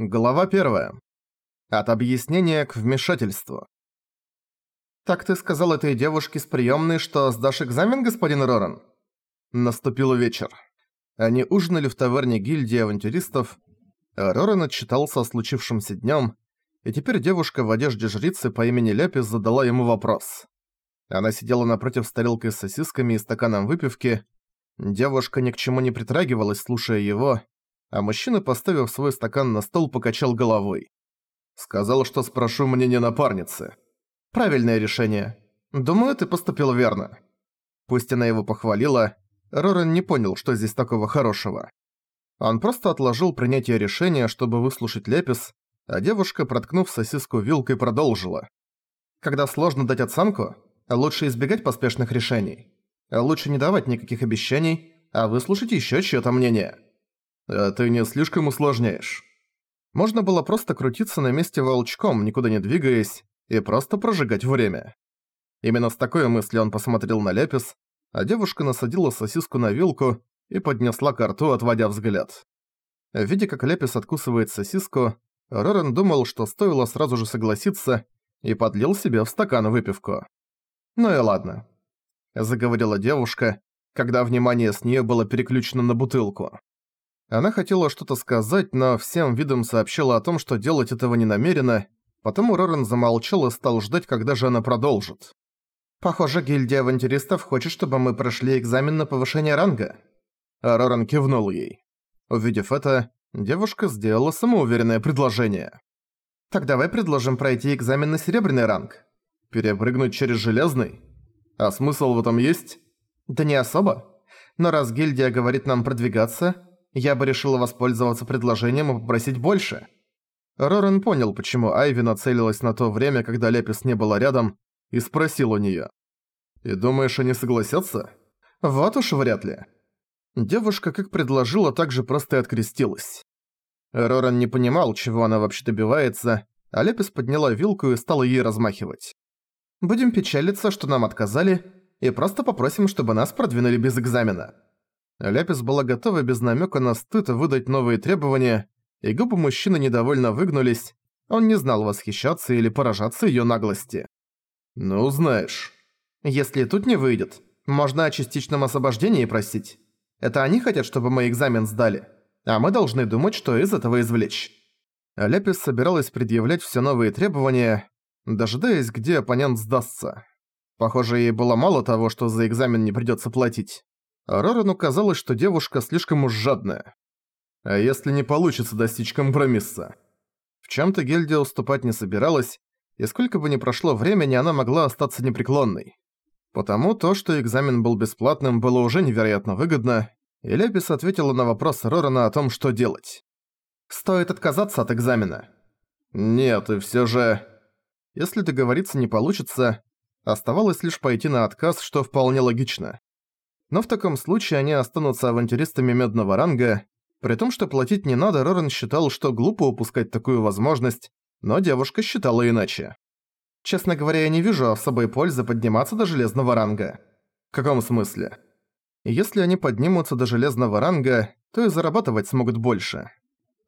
Глава 1. От объяснения к вмешательству. «Так ты сказал этой девушке с приёмной, что сдашь экзамен, господин Роран?» Наступил вечер. Они ужинали в таверне гильдии авантюристов. Роран отчитался о случившемся днём, и теперь девушка в одежде жрицы по имени Лепис задала ему вопрос. Она сидела напротив с тарелкой с сосисками и стаканом выпивки. Девушка ни к чему не притрагивалась, слушая его, а мужчина, поставив свой стакан на стол, покачал головой. Сказал, что спрошу мнение напарницы. Правильное решение. Думаю, ты поступил верно. Пусть она его похвалила, Рорен не понял, что здесь такого хорошего. Он просто отложил принятие решения, чтобы выслушать Лепис, а девушка, проткнув сосиску вилкой, продолжила. Когда сложно дать оценку, лучше избегать поспешных решений. Лучше не давать никаких обещаний, а выслушать еще чьё-то мнение. А ты не слишком усложняешь. Можно было просто крутиться на месте волчком, никуда не двигаясь, и просто прожигать время. Именно с такой мыслью он посмотрел на Лепис, а девушка насадила сосиску на вилку и поднесла к рту, отводя взгляд. Видя, как Лепис откусывает сосиску, Рорен думал, что стоило сразу же согласиться, и подлил себе в стакан выпивку. «Ну и ладно», — заговорила девушка, когда внимание с нее было переключено на бутылку. Она хотела что-то сказать, но всем видом сообщила о том, что делать этого не намерена, потому Рорен замолчал и стал ждать, когда же она продолжит. «Похоже, гильдия авантюристов хочет, чтобы мы прошли экзамен на повышение ранга». А кивнул ей. Увидев это, девушка сделала самоуверенное предложение. «Так давай предложим пройти экзамен на серебряный ранг. Перепрыгнуть через железный? А смысл в этом есть?» «Да не особо. Но раз гильдия говорит нам продвигаться, я бы решила воспользоваться предложением и попросить больше». Рорен понял, почему Айви нацелилась на то время, когда Лепис не была рядом, и спросил у неё. «И думаешь, они согласятся?» «Вот уж вряд ли». Девушка, как предложила, так же просто и открестилась. Роран не понимал, чего она вообще добивается, а Лепис подняла вилку и стала ей размахивать. «Будем печалиться, что нам отказали, и просто попросим, чтобы нас продвинули без экзамена». Ляпис была готова без намека на стыд выдать новые требования, и губы мужчины недовольно выгнулись, он не знал восхищаться или поражаться ее наглости. «Ну, знаешь...» «Если тут не выйдет, можно о частичном освобождении просить. Это они хотят, чтобы мы экзамен сдали, а мы должны думать, что из этого извлечь». Ляпис собиралась предъявлять все новые требования, дожидаясь, где оппонент сдастся. Похоже, ей было мало того, что за экзамен не придется платить. Рорану казалось, что девушка слишком уж жадная. А если не получится достичь компромисса? В чем-то гильдия уступать не собиралась, и сколько бы ни прошло времени, она могла остаться непреклонной. Потому то, что экзамен был бесплатным, было уже невероятно выгодно, и Лепис ответила на вопрос Рорана о том, что делать. «Стоит отказаться от экзамена». «Нет, и всё же...» Если договориться не получится, оставалось лишь пойти на отказ, что вполне логично но в таком случае они останутся авантюристами медного ранга. При том, что платить не надо, Рорен считал, что глупо упускать такую возможность, но девушка считала иначе. Честно говоря, я не вижу особой пользы подниматься до железного ранга. В каком смысле? Если они поднимутся до железного ранга, то и зарабатывать смогут больше.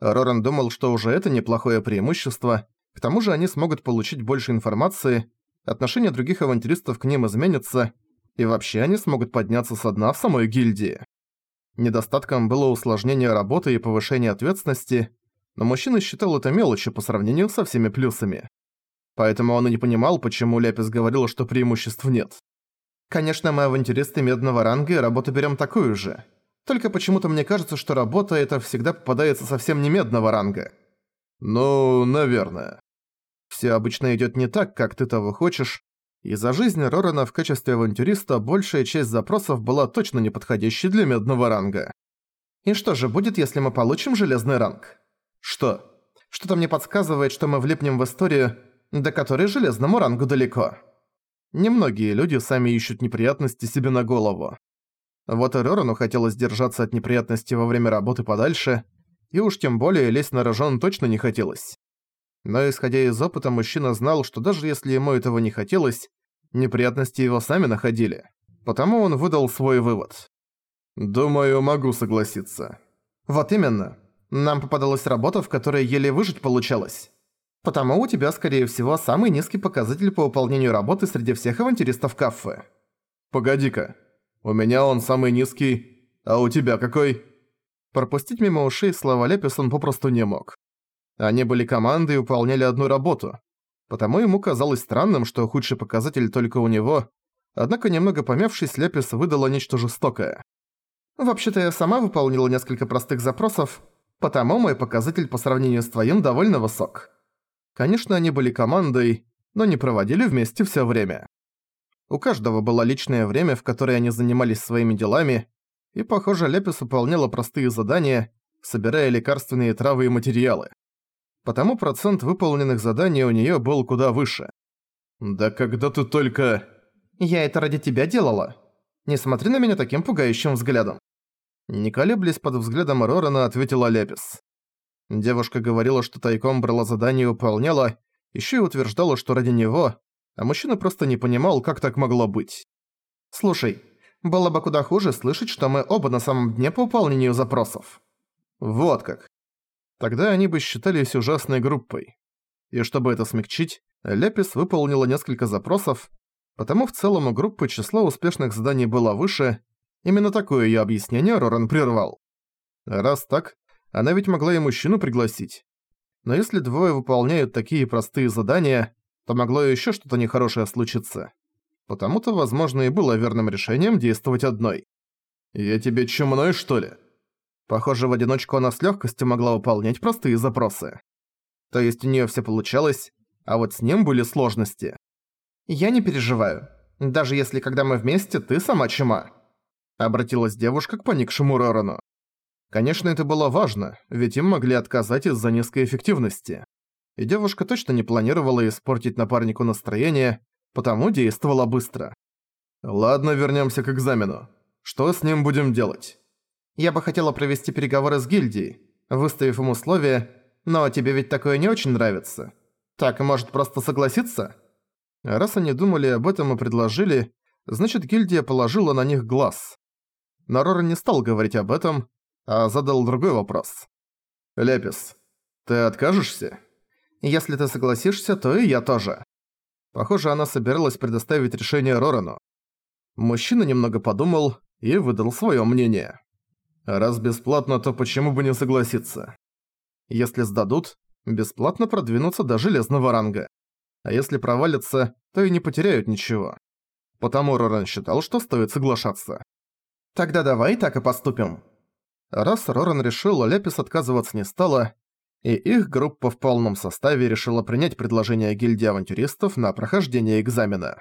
Роран думал, что уже это неплохое преимущество, к тому же они смогут получить больше информации, отношение других авантюристов к ним изменится, и вообще они смогут подняться со дна в самой гильдии. Недостатком было усложнение работы и повышение ответственности, но мужчина считал это мелочью по сравнению со всеми плюсами. Поэтому он и не понимал, почему Ляпис говорил, что преимуществ нет. Конечно, мы авантюристы медного ранга и работу берем такую же. Только почему-то мне кажется, что работа это всегда попадается совсем не медного ранга. Ну, наверное. Все обычно идет не так, как ты того хочешь, и за жизнь Рорана в качестве авантюриста большая часть запросов была точно неподходящей для медного ранга. И что же будет, если мы получим железный ранг? Что? Что-то мне подсказывает, что мы влипнем в историю, до которой железному рангу далеко. Немногие люди сами ищут неприятности себе на голову. Вот и Рорану хотелось держаться от неприятностей во время работы подальше, и уж тем более лезть на рожон точно не хотелось. Но исходя из опыта, мужчина знал, что даже если ему этого не хотелось, неприятности его сами находили. Потому он выдал свой вывод. «Думаю, могу согласиться». «Вот именно. Нам попадалась работа, в которой еле выжить получалось. Потому у тебя, скорее всего, самый низкий показатель по выполнению работы среди всех авантюристов кафе. Погоди-ка. У меня он самый низкий, а у тебя какой? Пропустить мимо ушей слова Лепис он попросту не мог. Они были командой и выполняли одну работу. Потому ему казалось странным, что худший показатель только у него, однако немного помявшись, Лепис выдала нечто жестокое. «Вообще-то я сама выполнила несколько простых запросов, потому мой показатель по сравнению с твоим довольно высок». Конечно, они были командой, но не проводили вместе всё время. У каждого было личное время, в которое они занимались своими делами, и, похоже, Лепис выполняла простые задания, собирая лекарственные травы и материалы. Потому процент выполненных заданий у неё был куда выше. «Да когда ты только...» «Я это ради тебя делала. Не смотри на меня таким пугающим взглядом». Не колеблясь под взглядом Рорана, ответила Лепис. Девушка говорила, что тайком брала задание и выполняла, ещё и утверждала, что ради него, а мужчина просто не понимал, как так могло быть. «Слушай, было бы куда хуже слышать, что мы оба на самом дне по выполнению запросов». Вот как. Тогда они бы считались ужасной группой. И чтобы это смягчить, Лепис выполнила несколько запросов, потому в целом у группы число успешных заданий было выше, именно такое её объяснение Роран прервал. Раз так, она ведь могла и мужчину пригласить. Но если двое выполняют такие простые задания, то могло еще что-то нехорошее случиться. Потому-то, возможно, и было верным решением действовать одной. «Я тебе чумной, что ли?» Похоже, в одиночку она с легкостью могла выполнять простые запросы. То есть у нее все получалось, а вот с ним были сложности. «Я не переживаю. Даже если когда мы вместе, ты сама чума», — обратилась девушка к поникшему Рорану. Конечно, это было важно, ведь им могли отказать из-за низкой эффективности. И девушка точно не планировала испортить напарнику настроение, потому действовала быстро. «Ладно, вернёмся к экзамену. Что с ним будем делать?» «Я бы хотела провести переговоры с гильдией, выставив им условия, но тебе ведь такое не очень нравится. Так, может, просто согласиться?» Раз они думали об этом и предложили, значит, гильдия положила на них глаз. Но Рора не стал говорить об этом, а задал другой вопрос. «Лепис, ты откажешься?» «Если ты согласишься, то и я тоже». Похоже, она собиралась предоставить решение Рорану. Мужчина немного подумал и выдал своё мнение. «Раз бесплатно, то почему бы не согласиться?» «Если сдадут, бесплатно продвинутся до железного ранга. А если провалятся, то и не потеряют ничего. Потому Роран считал, что стоит соглашаться. «Тогда давай так и поступим», Раз Роран решил, Лепис отказываться не стала, и их группа в полном составе решила принять предложение гильдии авантюристов на прохождение экзамена.